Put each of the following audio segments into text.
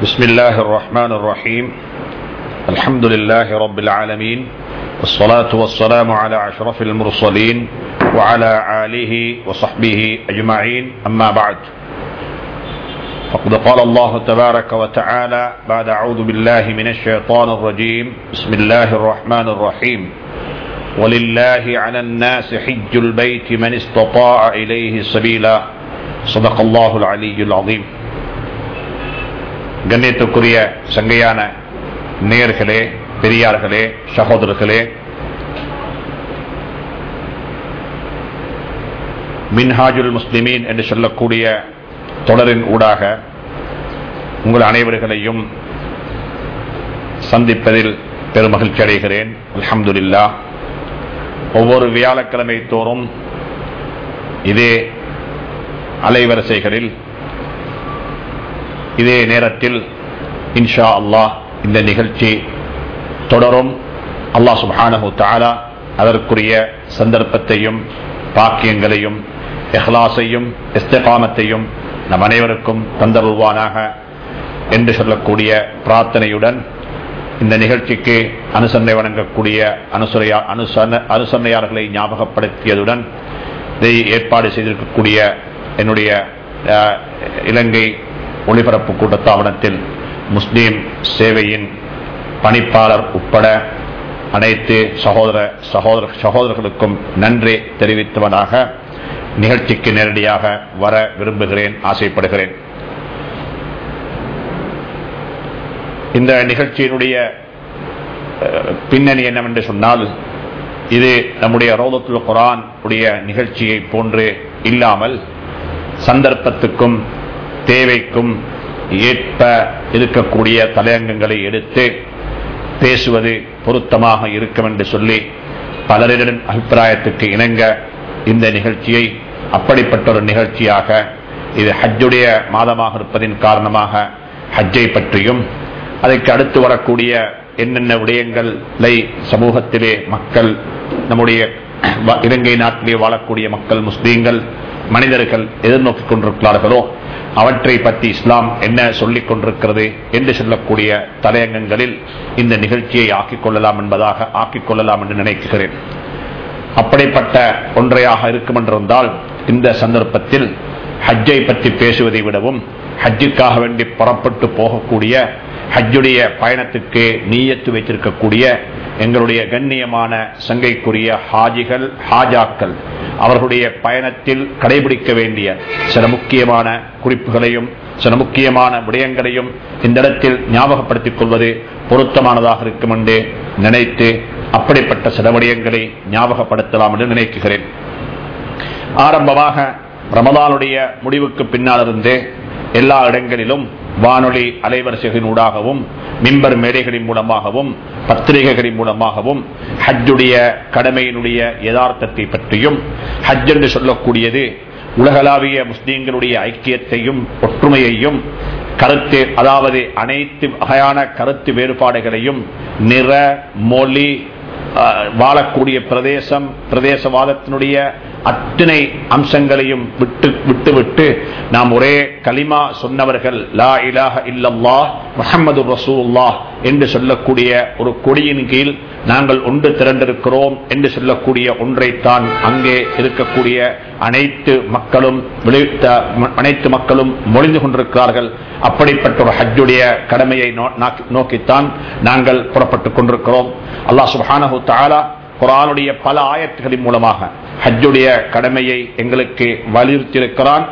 بسم الله الرحمن الرحيم. الحمد لله رب العالمين والصلاة والسلام على أشرف المرسلين وعلى آله وصحبه أجمعين. أما بعد فقد قال الله تبارك وتعالى بعد أعوذ بالله من الشيطان الرجيم. بسم الله الرحمن الرحيم. ولله على الناس حج البيت من استطاع إليه سبيلا. صدق الله العلي العظيم. கண்ணியத்துக்குரிய சங்கையான நேயர்களே பெரியார்களே சகோதரர்களே மின்ஹாஜுல் முஸ்லிமீன் என்று சொல்லக்கூடிய தொடரின் ஊடாக உங்கள் அனைவர்களையும் சந்திப்பதில் பெருமகிழ்ச்சி அடைகிறேன். அல்ஹம்துலில்லா. ஒவ்வொரு வியாழக்கிழமை தோறும் இதே அலைவரிசைகளில் இதே நேரத்தில் இன்ஷா அல்லாஹ் இந்த நிகழ்ச்சி தொடரும். அல்லாஹ் சுபானஹு தாலா அதற்குரிய சந்தர்ப்பத்தையும் பாக்கியங்களையும் எஹ்லாசையும் இஸ்தகாமத்தையும் நம் அனைவருக்கும் தந்தருவானாக என்று சொல்லக்கூடிய பிரார்த்தனையுடன் இந்த நிகழ்ச்சிக்கு அனுசரணை வழங்கக்கூடிய அனுசரையா அனுசரண அனுசரணையாளர்களை ஞாபகப்படுத்தியதுடன் இதை ஏற்பாடு செய்திருக்கக்கூடிய என்னுடைய இலங்கை ஒளிபரப்பு கூட்டத்தாவணத்தில் முஸ்லீம் சேவையின் பணிப்பாளர் உட்பட அனைத்து சகோதர சகோதர சகோதரர்களுக்கும் நன்றி தெரிவித்தவனாக நிகழ்ச்சிக்கு நேரடியாக வர விரும்புகிறேன் ஆசைப்படுகிறேன். இந்த நிகழ்ச்சியினுடைய பின்னணி என்னவென்று சொன்னால் இது நம்முடைய ரோதத்துல் குரான் உடைய நிகழ்ச்சியை போன்று இல்லாமல் சந்தர்ப்பத்துக்கும் தேவைக்கும் ஏற்ப இருக்கக்கூடிய தலையங்கங்களை எடுத்து பேசுவது பொருத்தமாக இருக்கும் என்று சொல்லி பலரிடம் அபிப்பிராயத்துக்கு இணங்க இந்த நிகழ்ச்சியை அப்படிப்பட்ட ஒரு நிகழ்ச்சியாக இது ஹஜ்ஜுடைய மாதமாக இருப்பதின் காரணமாக ஹஜ்ஜை பற்றியும் அதற்கு அடுத்து வரக்கூடிய என்னென்ன விடயங்களை சமூகத்திலே மக்கள் நம்முடைய இலங்கை நாட்டிலே வாழக்கூடிய மக்கள் முஸ்லீம்கள் மனிதர்கள் எதிர்நோக்கிக் கொண்டிருக்கிறார்களோ அவற்றை பற்றி இஸ்லாம் என்ன சொல்லிக் கொண்டிருக்கிறது என்று சொல்லக்கூடிய தலையங்கங்களில் இந்த நிகழ்ச்சியை ஆக்கிக் கொள்ளலாம் என்பதாக ஆக்கிக் கொள்ளலாம் என்று நினைக்கிறேன். அப்படிப்பட்ட ஒன்றையாக இருக்கும் என்றிருந்தால் இந்த சந்தர்ப்பத்தில் ஹஜ்ஜை பற்றி பேசுவதை விடவும் ஹஜ்ஜுக்காக வேண்டி புறப்பட்டு போகக்கூடிய ஹஜ்ஜுடைய பயணத்துக்கு நீயத்து வைத்திருக்கக்கூடிய எங்களுடைய கண்ணியமான சங்கைக்குரிய ஹாஜிகள் ஹாஜாக்கள் அவர்களுடைய பயணத்தில் கடைபிடிக்க வேண்டிய சில முக்கியமான குறிப்புகளையும் சில முக்கியமான விடயங்களையும் இந்த இடத்தில் ஞாபகப்படுத்திக் கொள்வது பொருத்தமானதாக இருக்கும் என்று நினைத்து அப்படிப்பட்ட சில விடயங்களை ஞாபகப்படுத்தலாம் என்று நினைக்கிறேன். ஆரம்பமாக ரமதானுடைய முடிவுக்கு பின்னாலிருந்து எல்லா இடங்களிலும் வானொலி அலைவரிசைகளினூடாகவும் மிம்பர் மேடைகளின் மூலமாகவும் பத்திரிகைகளின் மூலமாகவும் ஹஜ்ஜுடைய கடமையினுடைய யதார்த்தத்தை பற்றியும் ஹஜ் என்று சொல்லக்கூடியது உலகளாவிய முஸ்லீம்களுடைய ஐக்கியத்தையும் ஒற்றுமையையும் கருத்து அதாவது அனைத்து வகையான கருத்து வேறுபாடுகளையும் நிற மொழி வாழக்கூடிய பிரதேசம் பிரதேசவாதத்தினுடைய அத்தனை அம்சங்களையும் விட்டு விட்டுவிட்டு நாம் ஒரே கலிமா சொன்னவர்கள் லா இலாஹ இல்லல்லா முகமது ரசூல்லா என்று சொல்லக்கூடிய ஒரு கொடியின் கீழ் நாங்கள் ஒன்று திரண்டிருக்கிறோம் என்று சொல்லக்கூடிய ஒன்றைத்தான் அங்கே இருக்கக்கூடிய அனைத்து மக்களும் அனைத்து மக்களும் மொழிந்து கொண்டிருக்கிறார்கள். அப்படிப்பட்ட ஒரு ஹஜ்ஜுடைய கடமையை நோக்கித்தான் நாங்கள் புறப்பட்டுக் கொண்டிருக்கிறோம். அல்லாஹ் சுபானு தாலா குரானுடைய பல ஆயத்துகளின் மூலமாக ஹஜ்ஜுடைய கடமையை எங்களுக்கு வலியுறுத்தியிருக்கிறான்.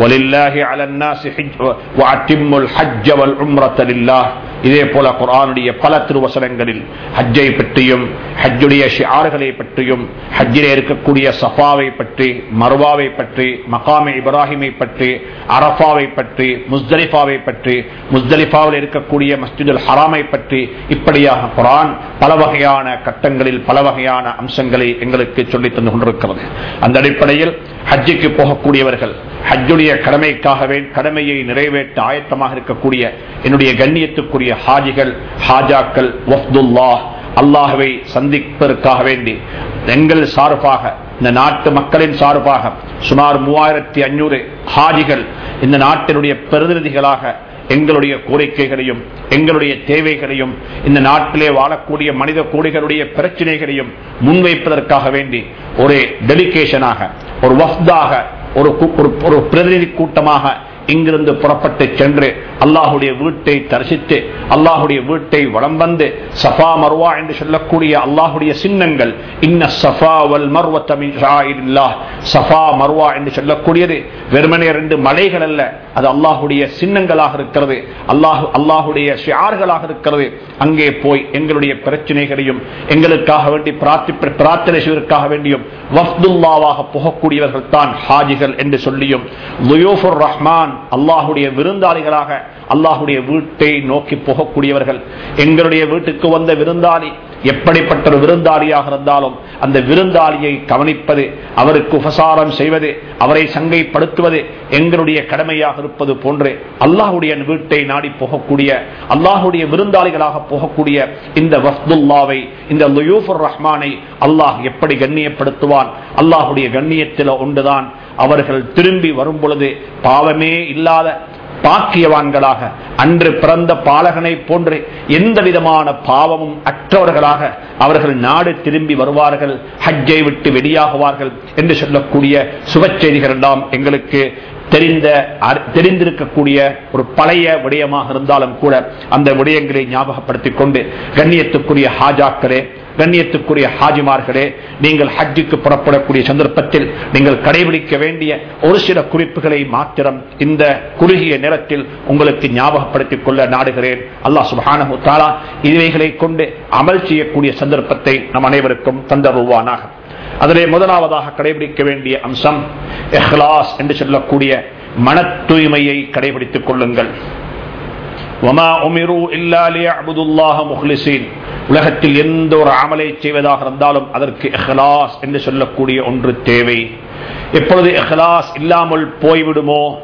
ولله على الناس حج وأتم الحج والعمرة لله இதே போல குரானுடைய பல திருவசனங்களில் ஹஜ்ஜை பற்றியும் ஹஜ்ஜுடைய ஷியார்களை பற்றியும் ஹஜ்ஜிலே இருக்கக்கூடிய சஃபாவை பற்றி மர்வாவை பற்றி மகாமே இப்ராஹிமை பற்றி அரஃபாவை பற்றி முஸ்தலிஃபாவை பற்றி முஸ்தலிஃபாவில் இருக்கக்கூடிய மஸ்ஜிதுல் ஹராமை பற்றி இப்படியாக குரான் பல வகையான கட்டங்களில் பல வகையான அம்சங்களை எங்களுக்கு சொல்லித் தந்து கொண்டிருக்கிறது அந்த அடிப்படையில் ஹஜ்ஜுக்கு போகக்கூடியவர்கள் ஹஜ்ஜுடைய கடமைக்காகவே கடமையை நிறைவேற்ற ஆயத்தமாக இருக்கக்கூடிய என்னுடைய கண்ணியத்துக்குரிய ஹாஜிகள் ஹாஜாக்கள் வஃப்துல்லா அல்லாஹவை சந்திப்பதற்காக வேண்டி எங்கள் சார்பாக இந்த நாட்டு மக்களின் சார்பாக சுமார் மூவாயிரத்தி ஐநூறு ஹாஜிகள் இந்த நாட்டினுடைய பிரதிநிதிகளாக எங்களுடைய கோரிக்கைகளையும் எங்களுடைய தேவைகளையும் இந்த நாட்டிலே வாழக்கூடிய மனித கோடிகளுடைய பிரச்சனைகளையும் முன்வைப்பதற்காக வேண்டி ஒரு டெலிகேஷனாக ஒரு வஃப்தாக ஒரு ஒரு- ஒரு பிரதிநிதி கூட்டமாக இங்கிருந்து புறப்பட்டு சென்று அல்லாஹுடைய வீட்டை தரிசித்து அல்லாஹுடைய வீட்டை வளம் வந்து சஃபா மர்வா என்று சொல்லக்கூடிய அல்லாஹுடைய சின்னங்கள் இன்ன சஃபா வல் மர்வத்த சஃபா மர்வா என்று சொல்லக்கூடியது வெறுமனே ரெண்டு மலைகள் அல்ல அது அல்லாஹுடைய சின்னங்களாக இருக்கிறது அல்லாஹு அல்லாஹுடைய ஷியார்களாக இருக்கிறது. அங்கே போய் எங்களுடைய பிரச்சனைகளையும் எங்களுக்காக வேண்டி பிரார்த்தி பிரார்த்தனை செய்வதற்காக வேண்டியும் வஃப்துல்லாவாக போகக்கூடியவர்கள் தான் ஹாஜிகள் என்று சொல்லியும் ரஹ்மான் நாம் அல்லாஹுடைய விருந்தாளிகளாக அல்லாஹுடைய வீட்டை நோக்கி போகக்கூடியவர்கள். எங்களுடைய வீட்டுக்கு வந்த விருந்தாளி எப்படிப்பட்ட ஒரு விருந்தாளியாக இருந்தாலும் அந்த விருந்தாளியை கவனிப்பது அவருக்கு உபசாரம் செய்வது அவரை சங்கைப்படுத்துவது எங்களுடைய கடமையாக இருப்பது போன்று அல்லாஹுடைய வீட்டை நாடி போகக்கூடிய அல்லாஹுடைய விருந்தாளிகளாக போகக்கூடிய இந்த வஸ்துல்லாவை இந்த லுயூஃபுர் ரஹ்மானை அல்லாஹ் எப்படி கண்ணியப்படுத்துவான்? அல்லாஹுடைய கண்ணியத்தில் ஒன்றுதான். அவர்கள் திரும்பி வரும் பொழுது பாவமே இல்லாத பாக்கியவான்களாக அன்று பிறந்த பாலகனை போன்று எந்த விதமான பாவமும் அற்றவர்களாக அவர்கள் நாடு திரும்பி வருவார்கள் ஹஜ்ஜை விட்டு வெளியாகுவார்கள் என்று சொல்லக்கூடிய சுப செய்திகள் எல்லாம் எங்களுக்கு தெரிந்த தெரிந்திருக்கக்கூடிய ஒரு பழைய விடயமாக இருந்தாலும் கூட அந்த விடயங்களை ஞாபகப்படுத்திக் கொண்டு கண்ணியத்துக்குரிய ஹாஜாக்களே கண்ணியத்துக்குரிய ஹாஜிமார்களே நீங்கள் ஹஜ்ஜுக்கு புறப்படக்கூடிய சந்தர்ப்பத்தில் நீங்கள் கடைபிடிக்க வேண்டிய ஒரு சில குறிப்புகளை மாத்திரம் இந்த குறுகிய நேரத்தில் உங்களுக்கு ஞாபகப்படுத்திக் கொள்ள நாடுகிறேன் அல்லாஹ் சுப்ஹானஹு தஆலா இவைகளை கொண்டு அமல் செய்யக்கூடிய சந்தர்ப்பத்தை நம் அனைவருக்கும் தந்தருவானாக அதிலே முதலாவதாக கடைபிடிக்க வேண்டிய அம்சம் இஹ்லாஸ் என்று சொல்லக்கூடிய மன தூய்மையை கடைபிடித்துக் கொள்ளுங்கள் وما أمروا إلا ليعبدوا الله مخلصين உலகத்தில் எந்த ஒரு அமலை செய்வதாக இருந்தாலும் அதற்கு எஹ்லாஸ் என்று சொல்லக்கூடிய ஒன்று தேவை. எப்பொழுது எஹ்லாஸ் இல்லாமல் போய்விடுமோ?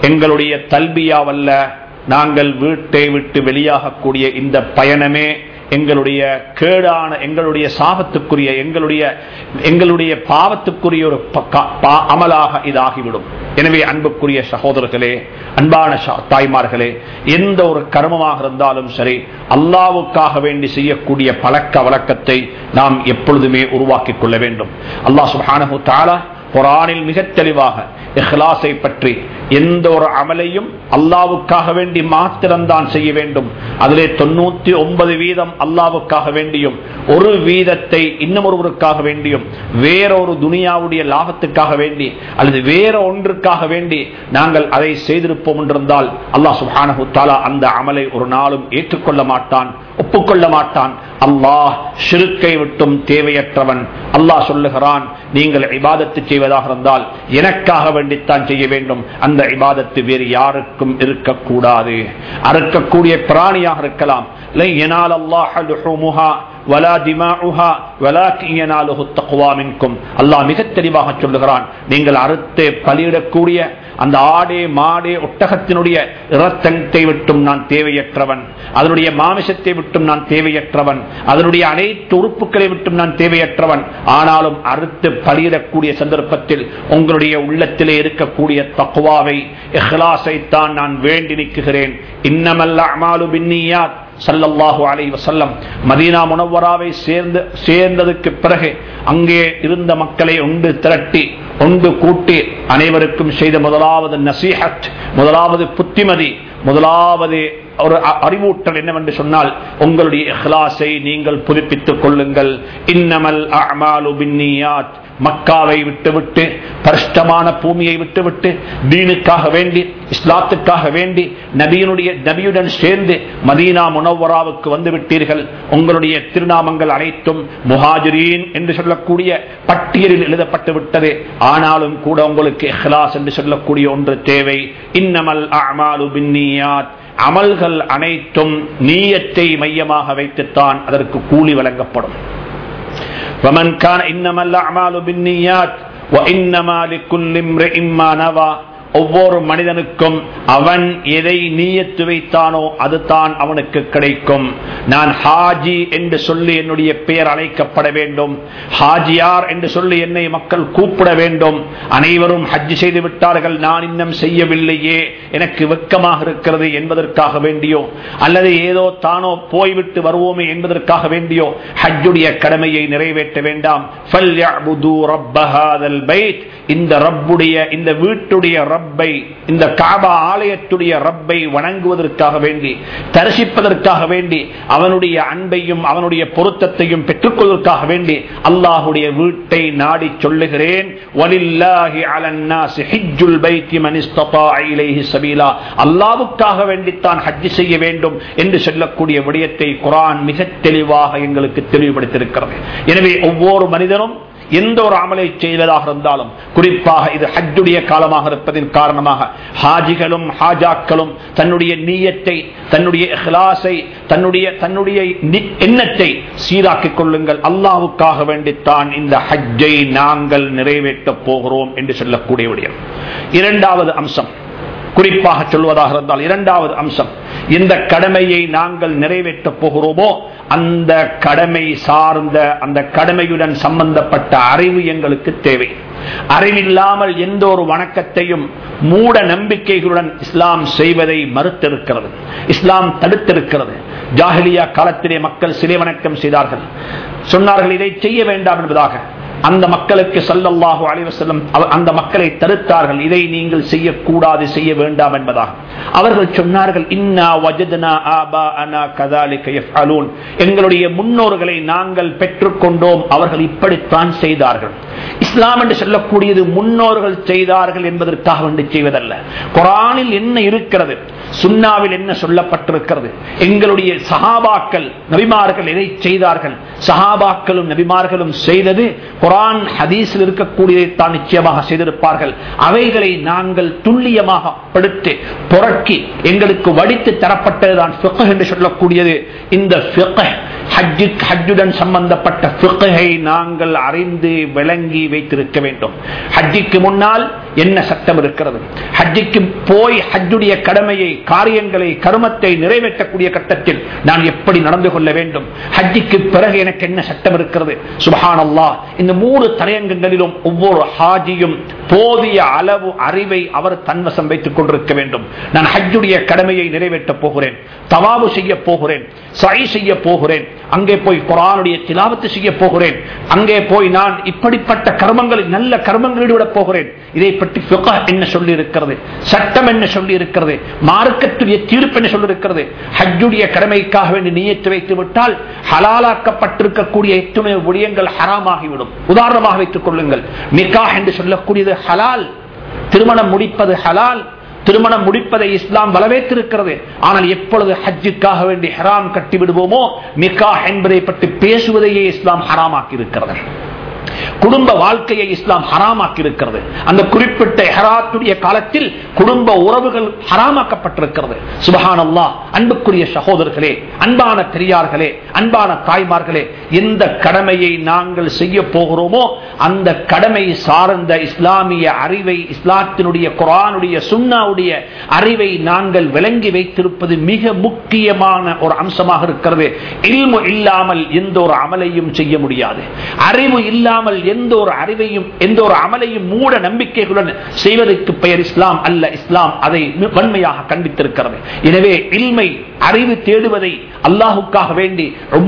எங்களுடைய தல்பியாவல்ல நாங்கள் வீட்டை விட்டு வெளியாகக்கூடிய இந்த பயணமே எங்களுடைய கேடான எங்களுடைய சாபத்துக்குரிய எங்களுடைய எங்களுடைய பாவத்துக்குரிய ஒரு பக்க- பா- அமலாக இதாகிவிடும். எனவே அன்புக்குரிய சகோதரர்களே அன்பான தாய்மார்களே எந்த ஒரு கர்மமாக இருந்தாலும் சரி அல்லாவுக்காக வேண்டி செய்யக்கூடிய பழக்க வழக்கத்தை நாம் எப்பொழுதுமே உருவாக்கிக் கொள்ள வேண்டும். அல்லாஹ் சுப்ஹானஹு தாலா குரானில் மிக தெளிவாக இஹ்லாஸை பற்றி எந்த ஒரு அமலையும் அல்லாவுக்காக வேண்டி மாத்திரம்தான் செய்ய வேண்டும். அதிலே தொண்ணூத்தி ஒன்பது வீதம் அல்லாவுக்காக வேண்டியும் ஒரு வீதத்தை இன்னும் ஒருவருக்காக வேண்டியும் வேறொரு துனியாவுடைய லாபத்துக்காக வேண்டி அல்லது வேற ஒன்றுக்காக வேண்டி நாங்கள் அதை செய்திருப்போம் என்றிருந்தால் அல்லாஹ் சுப்ஹானஹு அந்த அமலை ஒரு நாளும் ஏற்றுக்கொள்ள மாட்டான் ஒப்புக்கொள்ள மாட்டான். அல்லாஹ் சிறுக்கை விட்டும் தேவையற்றவன். அல்லாஹ் சொல்லுகிறான் நீங்கள் இபாதத்து செய்வதாக இருந்தால் எனக்காக வேண்டித்தான் செய்ய வேண்டும். அந்த இபாதத்து வேறு யாருக்கும் இருக்கக்கூடாது. அறுக்கக்கூடிய பிராணியாக இருக்கலாம் லை யனால அல்லாஹ் லுஹூமுஹா வலா திமாஉஹா வலாக்கின் யனாலுஹு தக்வா மின்கும் அல்லாஹ் மிக தெளிவாக சொல்லுகிறான் நீங்கள் அறுத்து பலியிடக்கூடிய அந்த ஆடே மாடே ஒட்டகத்தினுடைய இரத்தத்தை விட்டும் நான் தேவையற்றவன். அதனுடைய மாமிசத்தை விட்டும் நான் தேவையற்றவன். அதனுடைய அனைத்து உறுப்புகளை விட்டும் நான் தேவையற்றவன். ஆனாலும் அறுத்து பலியிடக்கூடிய சந்தர்ப்பத்தில் உங்களுடைய உள்ளத்திலே இருக்கக்கூடிய தக்குவாவை இஹ்லாஸை தான் நான் வேண்டி நிற்கிறேன் இன்னமல்ல அமாலு பின்னியாத் சல்லல்லாஹு அலை வசல்லம் மதீனா முனவராவை சேர்ந்து சேர்ந்ததுக்கு பிறகு அங்கே இருந்த மக்களை உண்டு திரட்டி ஒன்று கூட்டி அனைவருக்கும் செய்த முதலாவது நசீஹத் முதலாவது புத்திமதி முதலாவது ஒரு அ- அறிவூட்டல் என்னவென்று சொன்னால் உங்களுடைய இஹ்லாஸை நீங்கள் புதுப்பித்துக் கொள்ளுங்கள். இன்னமல் அஅமாலு பின்னியாத். மக்காவை விட்டுவிட்டு பரிஷ்டமான பூமியை விட்டுவிட்டு தீனுக்காக வேண்டி இஸ்லாத்துக்காக வேண்டி நபியினுடைய நபியுடன் சேர்ந்து மதீனா முனவராவுக்கு வந்து விட்டீர்கள். உங்களுடைய திருநாமங்கள் அனைத்தும் முஹாஜிரீன் என்று சொல்லக்கூடிய பட்டியலில் எழுதப்பட்டு விட்டது. ஆனாலும் கூட உங்களுக்கு இஹ்லாஸ் என்று சொல்லக்கூடிய ஒன்று தேவை. இன்னமல் அமாலு பின்னியாத். அமல்கள் அனைத்தும் நீயத்தை மையமாக வைத்துத்தான் அதற்கு கூலி வழங்கப்படும் ومن كان انما الاعمال بالنيات وانما لكل امرئ ما نوى ஒவ்வொரு மனிதனுக்கும் அவன் எதை நீயத்து வைத்தானோ அதுதான் அவனுக்கு கிடைக்கும். நான் ஹாஜி என்று சொல்லி என்னுடைய பெயர் அழைக்கப்பட வேண்டும். ஹாஜியார் என்று சொல்லி என்னை மக்கள் கூப்பிட வேண்டும். அனைவரும் ஹஜ் செய்து விட்டார்கள் நான் இன்னும் செய்யவில்லையே. எனக்கு வெக்கமாக இருக்கிறது என்பதற்காக வேண்டியோ அல்லது ஏதோ தானோ போய்விட்டு வருவோமே என்பதற்காக வேண்டியோ ஹஜ்ஜுடைய கடமையை நிறைவேற்ற வேண்டாம். இந்த ரப்புடைய இந்த வீட்டுடைய ரப் ரப்பை இந்த காபா ஆலயத்துடைய ரப்பை வணங்குவதற்காக வேண்டி தரிசிப்பதற்காக வேண்டி அவனுடைய அன்பையும் அவனுடைய பொருத்தத்தையும் பெற்றுக்கொள்வதற்காக வேண்டி அல்லாஹுடைய வீட்டை நாடி சொல்லுகிறேன். அல்லாவுக்காக வேண்டித்தான் ஹஜ்ஜி செய்ய வேண்டும் என்று சொல்லக்கூடிய விடயத்தை குரான் மிக தெளிவாக எங்களுக்கு தெளிவுபடுத்தியிருக்கிறது. எனவே ஒவ்வொரு மனிதனும் எந்த ஒரு அமலை செய்வதாக இருந்தாலும் குறிப்பாக இது ஹஜ்ஜுடைய காலமாக இருப்பதன் காரணமாக ஹாஜிகளும் ஹாஜாக்களும் தன்னுடைய நீயத்தை தன்னுடைய இஹ்லாசை தன்னுடைய தன்னுடைய எண்ணத்தை சீராக்கிக் கொள்ளுங்கள். அல்லாவுக்காக வேண்டித்தான் இந்த ஹஜ்ஜை நாங்கள் நிறைவேற்றப் போகிறோம் என்று சொல்லக்கூடிய விடயம். இரண்டாவது அம்சம் குறிப்பாக சொல்வதாக இருந்தால் இரண்டாவது அம்சம் இந்த கடமையை நாங்கள் நிறைவேற்றப் போகிறோமோ அந்த கடமை சார்ந்த அந்த கடமையுடன் சம்பந்தப்பட்ட அறிவு எங்களுக்கு தேவை. அறிவில்லாமல் எந்த ஒரு வணக்கத்தையும் மூட நம்பிக்கைகளுடன் இஸ்லாம் செய்வதை மறுத்திருக்கிறது. இஸ்லாம் தடுத்திருக்கிறது. ஜாகலியா காலத்திலே மக்கள் சிலை வணக்கம் செய்தார்கள். சொன்னார்கள் இதை செய்ய வேண்டாம் என்பதாக. அந்த மக்களுக்கு சல்லல்லாஹு அலைவசல்லம் அந்த மக்களை தடுத்தார்கள். இதை நீங்கள் செய்யக்கூடாது செய்ய வேண்டாம் என்பதாக. அவர்கள் சொன்னார்கள் இன்னா கதாலிக எங்களுடைய முன்னோர்களை நாங்கள் பெற்றுக்கொண்டோம். அவர்கள் இப்படித்தான் செய்தார்கள். இஸ்லாம் என்று சொல்லக்கூடியது முன்னோர்கள் செய்தார்கள் என்பதற்காக வேண்டி செய்வதல்ல. குரானில் என்ன இருக்கிறது? சுன்னாவில் என்ன சொல்லப்பட்டிருக்கிறது? எங்களுடைய சஹாபாக்கள் நபிமார்கள் எதை செய்தார்கள்? சஹாபாக்களும் நபிமார்களும் செய்தது குரான் ஹதீஸில் இருக்கக்கூடியதை தான் நிச்சயமாக செய்திருப்பார்கள். அவைகளை நாங்கள் துல்லியமாக படுத்து புரட்டி எங்களுக்கு வடித்து தரப்பட்டதுதான் ஃபிக்ஹ் என்று சொல்லக்கூடியது. இந்த ஹஜ்ஜுடன் சம்பந்தப்பட்ட நாங்கள் அறிந்து விளங்கி வைத்திருக்க வேண்டும். ஹஜ்ஜிக்கு முன்னால் என்ன சட்டம் இருக்கிறது? ஹஜ்ஜிக்கு போய் ஹஜ்ஜுடைய கடமையை காரியங்களை கருமத்தை நிறைவேற்றக்கூடிய கட்டத்தில் நான் எப்படி நடந்து கொள்ள வேண்டும்? ஹஜ்ஜிக்கு பிறகு எனக்கு என்ன சட்டம் இருக்கிறது? சுபஹானல்லாஹ். இந்த மூணு தலையங்கங்களிலும் ஒவ்வொரு ஹாஜியும் போதிய அளவு அறிவை அவர் தன்வசம் வைத்துக் கொண்டிருக்க வேண்டும். நான் ஹஜ்ஜுடைய கடமையை நிறைவேற்றப் போகிறேன் தவாபு செய்ய போகிறேன் சை செய்ய போகிறேன் அங்கே போய் குரானுடைய திலாவத்து செய்ய போகிறேன் அங்கே போய் நான் இப்படிப்பட்ட கர்மங்களில் நல்ல கர்மங்களில் ஈடுபட போகிறேன். இதை பற்றி என்ன சொல்லி இருக்கிறது சட்டம் என்ன சொல்லி இருக்கிறது மார்க்கத்துடைய தீர்ப்பு என்ன சொல்லி இருக்கிறது ஹஜ்ஜுடைய கடமைக்காக வேண்டி நியத்து வைத்து விட்டால் ஹலாலாக்கப்பட்டிருக்கக்கூடிய எத்துணை ஒழியங்கள் ஹராமாகிவிடும். உதாரணமாக வைத்துக் கொள்ளுங்கள். நிக்காஹ் என்று சொல்லக்கூடியது ஹலால். திருமணம் முடிப்பது ஹலால். திருமணம் முடிப்பதை இஸ்லாம் வரவேற்றிருக்கிறது. ஆனால் எப்பொழுது ஹஜ்ஜுக்காக வேண்டி ஹராம் கட்டிவிடுவோமோ நிக்காஹ் என்பதை பற்றி பேசுவதையே இஸ்லாம் ஹராமாக்கி இருக்கிறது குடும்ப வாழ்க்கையை இஸ்லாம் ஹராமாக்கி இருக்கிறது அந்த குறிப்பிட்ட ஹராத்துடைய காலத்தில் குடும்ப உறவுகள் ஹராமாக்கப்பட்டிருக்கிறது. சுபஹான் அன்புக்குரிய சகோதரர்களே அன்பான பெரியார்களே அன்பான தாய்மார்களே எந்த கடமையை நாங்கள் செய்ய போகிறோமோ அந்த கடமை சார்ந்த இஸ்லாமிய அறிவை இஸ்லாத்தினுடைய குரானுடைய சுண்ணாவுடைய அறிவை நாங்கள் விளங்கி வைத்திருப்பது மிக முக்கியமான ஒரு அம்சமாக இருக்கிறது. இல்மு இல்லாமல் எந்த ஒரு அமலையும் செய்ய முடியாது. அறிவு இல்லாமல் இல்லாமல் எந்த ஒரு அறிவையும் எந்த ஒரு அமலையும் மூட நம்பிக்கைகளுடன் செய்வதற்கு பெயர் இஸ்லாம் அல்ல. இஸ்லாம் அதை வன்மையாக கண்டித்திருக்கிறது. எனவே இல்மை அறிவு தேடுவதை அல்லாஹுக்காக வேண்டி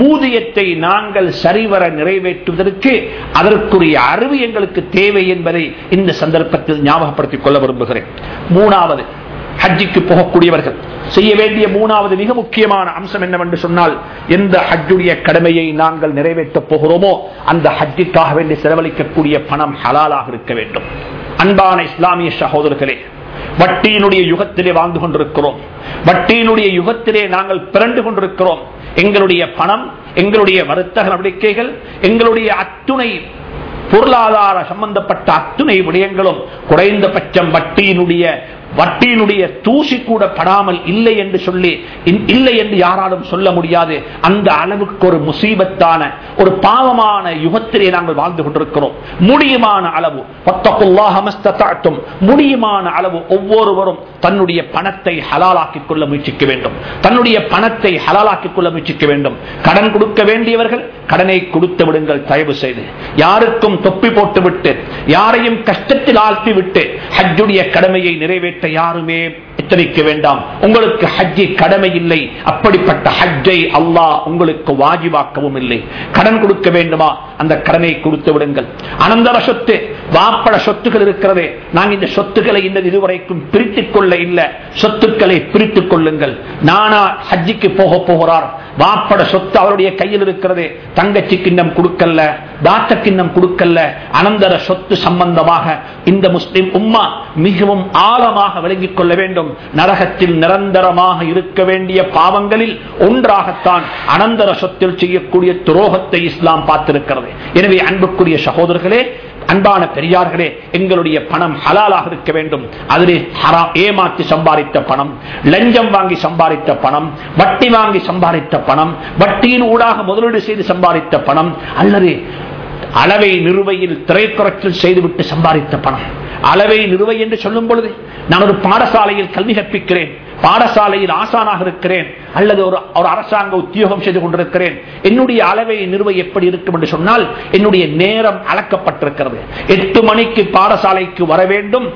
ஊதியத்தை நாங்கள் சரிவர நிறைவேற்றுவதற்கு அதற்குரிய அறிவு எங்களுக்கு தேவை என்பதை இந்த சந்தர்ப்பத்தில் ஞாபகப்படுத்திக் கொள்ள விரும்புகிறேன். மூணாவது ஹஜ்ஜிக்கு போகக்கூடியவர்கள். செய்ய வேண்டிய மூணாவது மிக முக்கியமான அம்சம் என்னவென்று சொன்னால் எந்த ஹஜ்ஜுடைய கடமையை நாங்கள் நிறைவேற்றப் போகிறோமோ அந்த ஹஜ்ஜிக்காக வேண்டி செலவழிக்கக்கூடிய பணம் ஹலாலாக இருக்க வேண்டும். அன்பான இஸ்லாமிய சகோதரர்களே வட்டியினுடைய யுகத்திலே வாழ்ந்து கொண்டிருக்கிறோம். வட்டியினுடைய யுகத்திலே நாங்கள் பிறண்டு கொண்டிருக்கிறோம். எங்களுடைய பணம் எங்களுடைய வர்த்தக நடவடிக்கைகள் எங்களுடைய அத்துணை பொருளாதார சம்பந்தப்பட்ட அத்துணை விடயங்களும் குறைந்தபட்சம் வட்டியினுடைய வட்டியினுடைய தூசி கூட படாமல் இல்லை என்று சொல்லி இல்லை என்று யாராலும் சொல்ல முடியாது. அந்த அளவுக்கு ஒரு முசீபத்தான ஒரு பாவமான யுகத்திலே நாங்கள் வாழ்ந்து கொண்டிருக்கிறோம். முடியுமான அளவு முடியுமான அளவு ஒவ்வொருவரும் தன்னுடைய பணத்தை ஹலாலாக்கிக் கொள்ள முயற்சிக்க வேண்டும். தன்னுடைய பணத்தை ஹலாலாக்கிக் கொள்ள முயற்சிக்க வேண்டும். கடன் கொடுக்க வேண்டியவர்கள் கடனை கொடுத்து விடுங்கள் தயவு செய்து. யாருக்கும் தொப்பி போட்டுவிட்டு யாரையும் கஷ்டத்தில் ஆழ்த்தி விட்டு ஹஜ்ஜுடைய கடமையை நிறைவேற்ற யாருமே எச்சரிக்க வேண்டாம். உங்களுக்கு ஹஜ்ஜி கடமை இல்லை. அப்படிப்பட்ட ஹஜ்ஜை அல்லாஹ் உங்களுக்கு வாஜிவாக்கவும் இல்லை. கடன் கொடுக்க வேண்டுமா? அந்த கடனை கொடுத்து விடுங்கள். அனந்தர சொத்து வாப்பட சொத்துகள் இருக்கிறது. நாங்கள் இந்த சொத்துக்களை இந்த இதுவரைக்கும் பிரித்துக் கொள்ள இல்லை. சொத்துக்களை பிரித்துக் கொள்ளுங்கள். நானா ஹஜ்ஜிக்கு போக போகிறார். வாப்பட சொத்து அவருடைய கையில் இருக்கிறது. தங்கச்சி கிண்ணம் கொடுக்கல தாத்த கிண்ணம் கொடுக்கல அனந்தர சொத்து சம்பந்தமாக இந்த முஸ்லிம் உம்மா மிகவும் ஆழமாக விளங்கிக் கொள்ள வேண்டும். நரகத்தில் நிரந்தரமாக இருக்க வேண்டிய பாவங்களில் ஒன்றாகத்தான் அனந்தர சொத்தில் செய்யக்கூடிய துரோகத்தை இஸ்லாம் பார்த்திருக்கிறது. எனவே அன்புக்குரிய சகோதரர்களே அன்பான பெரியார்களே எங்களுடைய பணம் ஹலாலாக இருக்க வேண்டும். அதிலே ஏமாற்றி சம்பாதித்த பணம் லஞ்சம் வாங்கி சம்பாதித்த பணம் வட்டி வாங்கி சம்பாதித்த பணம் வட்டியின் ஊடாக முதலீடு செய்து சம்பாதித்த பணம் அல்லது அளவை நிறுவையில் திரைக்குறைச்சல் செய்துவிட்டு சம்பாதித்த பணம். அளவை நிறுவை என்று சொல்லும் பொழுது நான் ஒரு பாடசாலையில் கல்வி கற்பிக்கிறேன். பாடசாலையில் ஆசானாக இருக்கிறேன் அல்லது ஒரு ஒரு அரசாங்க உத்தியோகம் செய்து கொண்டிருக்கிறேன் என்னுடைய அளவை நிறுவை எப்படி இருக்கும் என்று சொன்னால் என்னுடைய நேரம் அளக்கப்பட்டிருக்கிறது. எட்டு மணிக்கு பாடசாலைக்கு வர வேண்டும்.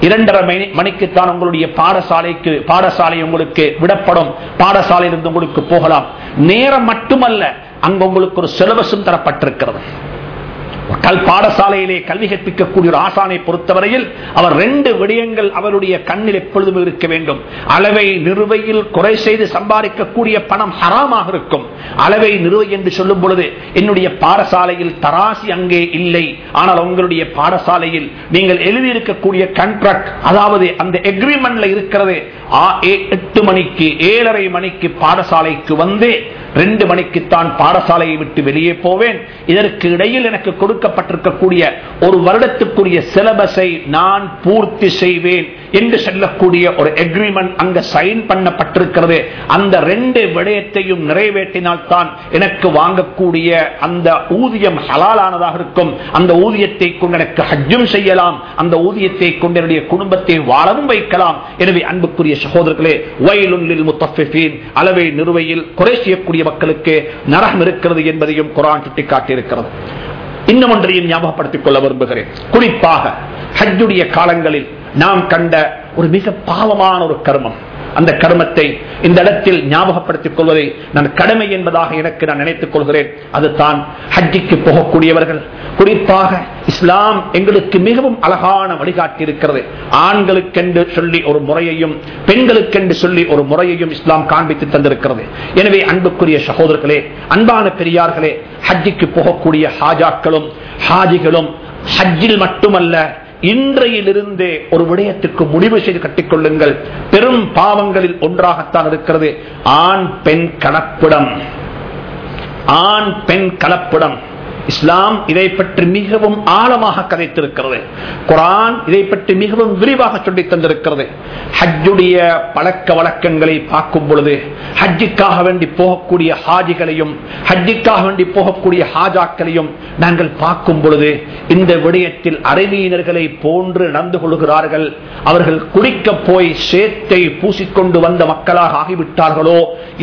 இரண்டரை மணி மணிக்குத்தான் உங்களுடைய பாடசாலைக்கு பாடசாலை உங்களுக்கு விடப்படும். பாடசாலையிலிருந்து உங்களுக்கு போகலாம். நேரம் மட்டுமல்ல அங்கு உங்களுக்கு ஒரு சிலபஸும் தரப்பட்டிருக்கிறது. கல் பாடசாலையிலே கல்வி கற்பிக்கக்கூடிய ஒரு ஆசானை பொறுத்தவரையில் அவர் ரெண்டு விடயங்கள் அவருடைய கண்ணில் எப்பொழுதும் இருக்க வேண்டும். அளவை நிறுவையில் குறை செய்து சம்பாதிக்கக்கூடிய பணம் ஹராமாக இருக்கும். அளவை நிறுவை என்று சொல்லும் பொழுது என்னுடைய பாடசாலையில் தராசி அங்கே இல்லை. ஆனால் உங்களுடைய பாடசாலையில் நீங்கள் எழுதியிருக்கக்கூடிய கண்ட்ராக்ட் அதாவது அந்த எக்ரிமெண்ட்ல இருக்கிறது ஆ, ஏ- எட்டு மணிக்கு ஏழரை மணிக்கு பாடசாலைக்கு வந்து ரெண்டு மணிக்குத்தான் பாடசாலையை விட்டு வெளியே போவேன். இதற்கு இடையில் எனக்கு கொடுக்கப்பட்டிருக்கக்கூடிய ஒரு வருடத்துக்குரிய சிலபஸை நான் பூர்த்தி செய்வேன். என்று சொல்லக்கூடிய ஒரு எக்ரிமெண்ட் அங்க சைன் பண்ணப்பட்டிருக்கிறது அந்த ரெண்டு விடயத்தையும் நிறைவேற்றினால்தான் எனக்கு வாங்கக்கூடிய அந்த ஊதியம் ஹலாலானதாக இருக்கும். அந்த ஊதியத்தை கொண்டு எனக்கு ஹஜ்ஜும் செய்யலாம். அந்த ஊதியத்தை கொண்டு என்னுடைய குடும்பத்தை வாழவும் வைக்கலாம். எனவே அன்புக்குரிய சகோதரர்களே வயலுள்ளில் முத்தஃபின் அளவை நிறுவையில் குறை செய்யக்கூடிய மக்களுக்கு நரகம் இருக்கிறது என்பதையும் குரான் சுட்டிக்காட்டியிருக்கிறது. இன்னும் ஒன்றையும் ஞாபகப்படுத்திக் கொள்ள விரும்புகிறேன். குறிப்பாக ஹஜ்ஜுடைய காலங்களில் நாம் கண்ட ஒரு மிக பாவமான ஒரு கர்மம். அந்த கர்மத்தை இந்த இடத்தில் ஞாபகப்படுத்திக் கொள்வதை நான் கடமை என்பதாக எனக்கு நான் நினைத்துக் கொள்கிறேன். அதுதான் ஹஜ்ஜிக்கு போகக்கூடியவர்கள். குறிப்பாக இஸ்லாம் எங்களுக்கு மிகவும் அழகான வழிகாட்டி இருக்கிறது. ஆண்களுக்கென்று சொல்லி ஒரு முறையையும் பெண்களுக்கென்று சொல்லி ஒரு முறையையும் இஸ்லாம் காண்பித்து தந்திருக்கிறது. எனவே அன்புக்குரிய சகோதரர்களே அன்பான பெரியார்களே ஹஜ்ஜிக்கு போகக்கூடிய ஹாஜாக்களும் ஹாஜிகளும் ஹஜ்ஜில் மட்டுமல்ல இன்றையிலிருந்தே ஒரு விடயத்திற்கு முடிவு செய்து கட்டிக்கொள்ளுங்கள். பெரும் பாவங்களில் ஒன்றாகத்தான் இருக்கிறது. ஆண் பெண் கலப்பிடம். ஆண் பெண் கலப்பிடம். இஸ்லாம் இதை பற்றி மிகவும் ஆழமாக கதைத்திருக்கிறது. குரான் இதை பற்றி மிகவும் விரிவாக சொல்லி தந்திருக்கிறது. ஹஜ்ஜுடைய பழக்க வழக்கங்களை பார்க்கும் பொழுது ஹஜ்ஜுக்காக வேண்டி போகக்கூடிய ஹாஜிகளையும் ஹஜ்ஜுக்காக வேண்டி போகக்கூடிய ஹாஜாக்களையும் நாங்கள் பார்க்கும் பொழுது இந்த விடயத்தில் அறிவியினர்களை போன்று நடந்து கொள்கிறார்கள். அவர்கள் குடிக்க போய் சேத்தை பூசிக்கொண்டு வந்த மக்களாக ஆகிவிட்டார்களோ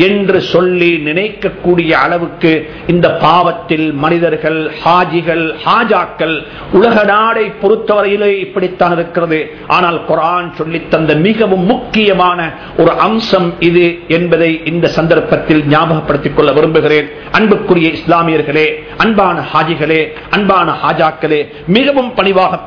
என்று சொல்லி நினைக்கக்கூடிய அளவுக்கு இந்த பாவத்தில் மனிதர்கள் ஹாஜிகள் ஹாஜிகள் ஹாஜாக்கள் உலக நாடை பொறுத்தவரையிலே இப்படித்தான் இருக்கிறது. ஆனால் குரான் சொல்லித்தந்த மிகவும் முக்கியமான ஒரு அம்சம் இது என்பதை இந்த சந்தர்ப்பத்தில் ஞாபகப்படுத்திக் கொள்ள விரும்புகிறேன். அன்புக்குரிய இஸ்லாமியர்களே அன்பான ஹாஜிகளே அன்பான ஹாஜாக்களே மிகவும் பணிவாக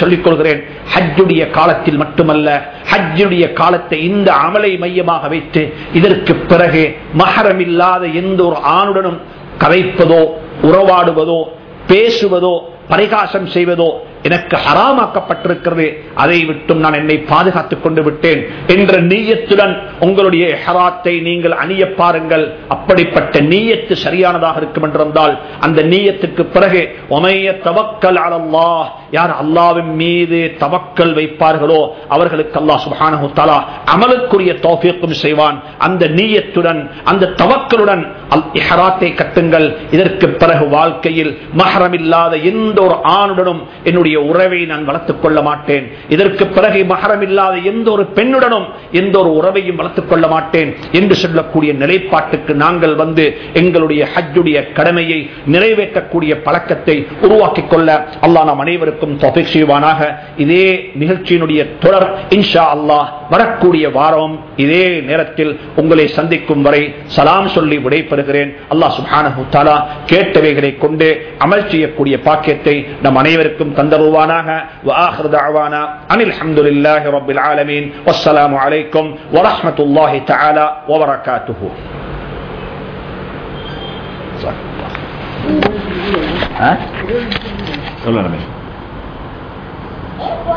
சொல்லிக் கொள்கிறேன் ஹஜ்ஜுடைய காலத்தில் மட்டுமல்ல ஹஜ்ஜுடைய காலத்தை இந்த அமலை மையமாக வைத்து இதற்கு பிறகு மகரம் இல்லாத எந்த ஒரு ஆணுடனும் கதைப்பதோ உறவாடுவதோ பேசுவதோ பரிகாசம் செய்வதோ எனக்கு ஹராமாக்கப்பட்டிருக்கிறது. அதை விட்டும் நான் என்னை பாதுகாத்துக் கொண்டு விட்டேன் என்ற நீயத்துடன் உங்களுடைய ஹராத்தை நீங்கள் அணிய பாருங்கள். அப்படிப்பட்ட நீயத்து சரியானதாக இருக்கும் என்றிருந்தால் அந்த நீயத்துக்கு பிறகு உமைய தவக்கல் அலல்லாஹ் யார் அல்லாவின் மீது தவக்கல் வைப்பார்களோ அவர்களுக்கு அல்லா சுப்ஹானஹு தஆலா அமலுக்குரிய தோஃபியக்கும் செய்வான். அந்த நீயத்துடன் அந்த தவக்கலுடன் அல் இஹ்ராத்தை கட்டுங்கள். இதற்கு பிறகு வாழ்க்கையில் மஹரம் இல்லாத எந்த ஒரு ஆணுடனும் என்னுடைய உறவை நான் வளர்த்துக் கொள்ள மாட்டேன். இதற்கு பிறகு மகரம் இல்லாத எந்த ஒரு பெண்ணுடனும் எந்த ஒரு உறவையும் வளர்த்துக் கொள்ள மாட்டேன் என்று சொல்லக்கூடிய நிலைப்பாட்டுக்கு நாங்கள் வந்து எங்களுடைய ஹஜ்ஜுடைய கடமையை நிறைவேற்றக்கூடிய பழக்கத்தை உருவாக்கிக் கொள்ள அல்லா நாம் அனைவருக்கும் அனைவருக்கும் தொபிக் இதே நிகழ்ச்சியினுடைய தொடர் இன்ஷா அல்லாஹ் வரக்கூடிய வாரம் இதே நேரத்தில் உங்களை சந்திக்கும் வரை சலாம் சொல்லி விடைபெறுகிறேன். அல்லாஹ் சுபானு கேட்டவைகளை கொண்டு அமல் செய்யக்கூடிய பாக்கியத்தை நம் அனைவருக்கும் தந்தருவானாக. அனில் அஹமதுல்லாஹி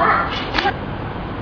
啊！